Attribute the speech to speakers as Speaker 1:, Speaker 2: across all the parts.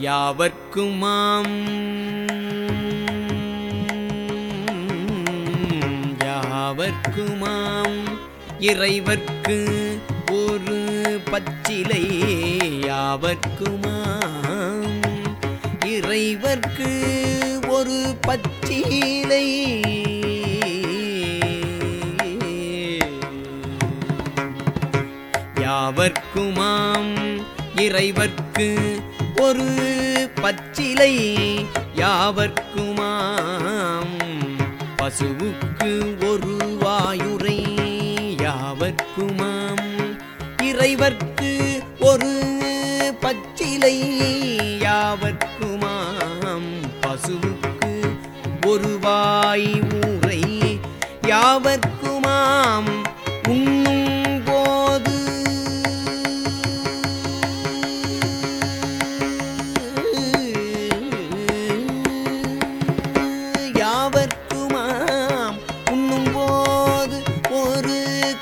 Speaker 1: யாவர்க்குமாம்? யாவர்க்குமாம்? இறைவர்க்கு ஒரு பச்சிலை யாவர்க்குமாம்? இறைவர்க்கு ஒரு பச்சிலை யாவர்க்குமாம்? இறைவர்க்கு ஒரு பச்சிலை யாவர்க்குமாம்? பசுவுக்கு ஒரு வாயுரை யாவர்க்குமாம்? இறைவர்க்கு ஒரு பச்சிலை யாவர்க்குமாம்? பசுவுக்கு ஒரு வாய் ஊரை யாவர்க்குமாம்?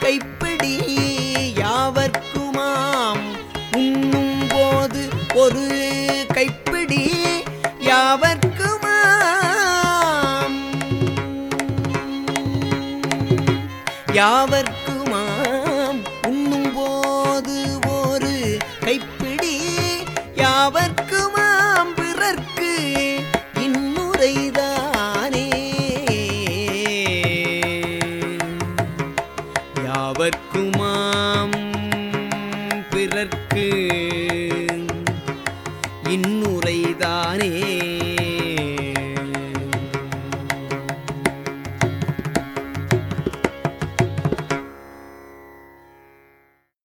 Speaker 1: கைப்பிடி யாவர்க்குமாம்? உண்ணும் போது ஒரு கைப்பிடி யாவர்க்குமாம்? யாவர்க்குமாம்? உண்ணும் போது ஒரு கைப்பிடி யாவர்க்கு யாவர்க்குமாம் பிறர்க்கு. இன்னுரைதானே